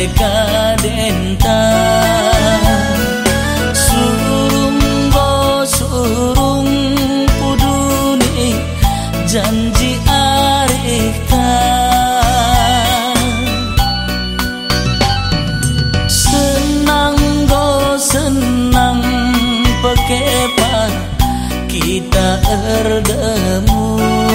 dekadenta Sumbo surung puduni janji arikta Senang go senang pekepan kita erdemu.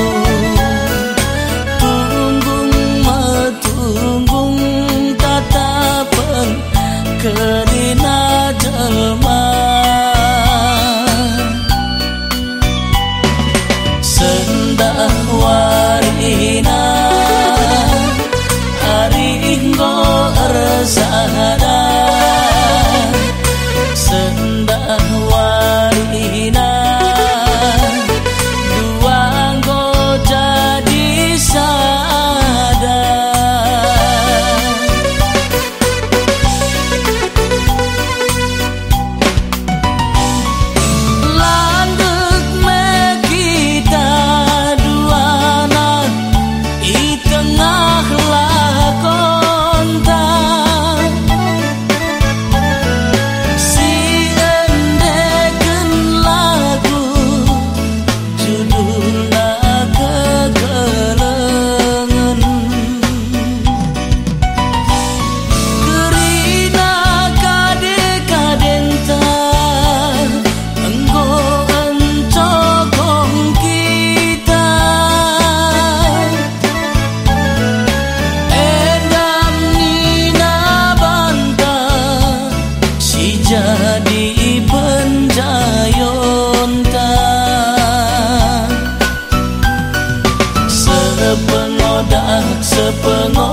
sepenuh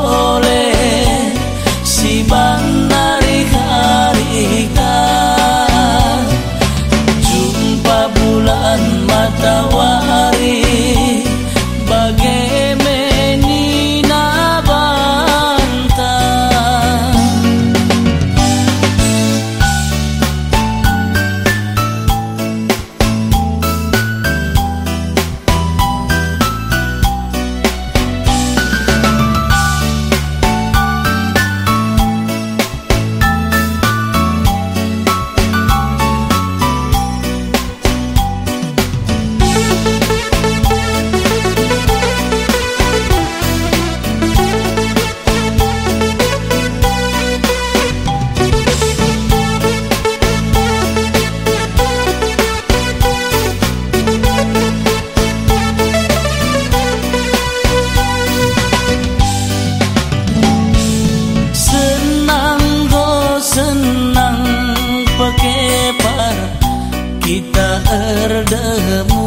erdemu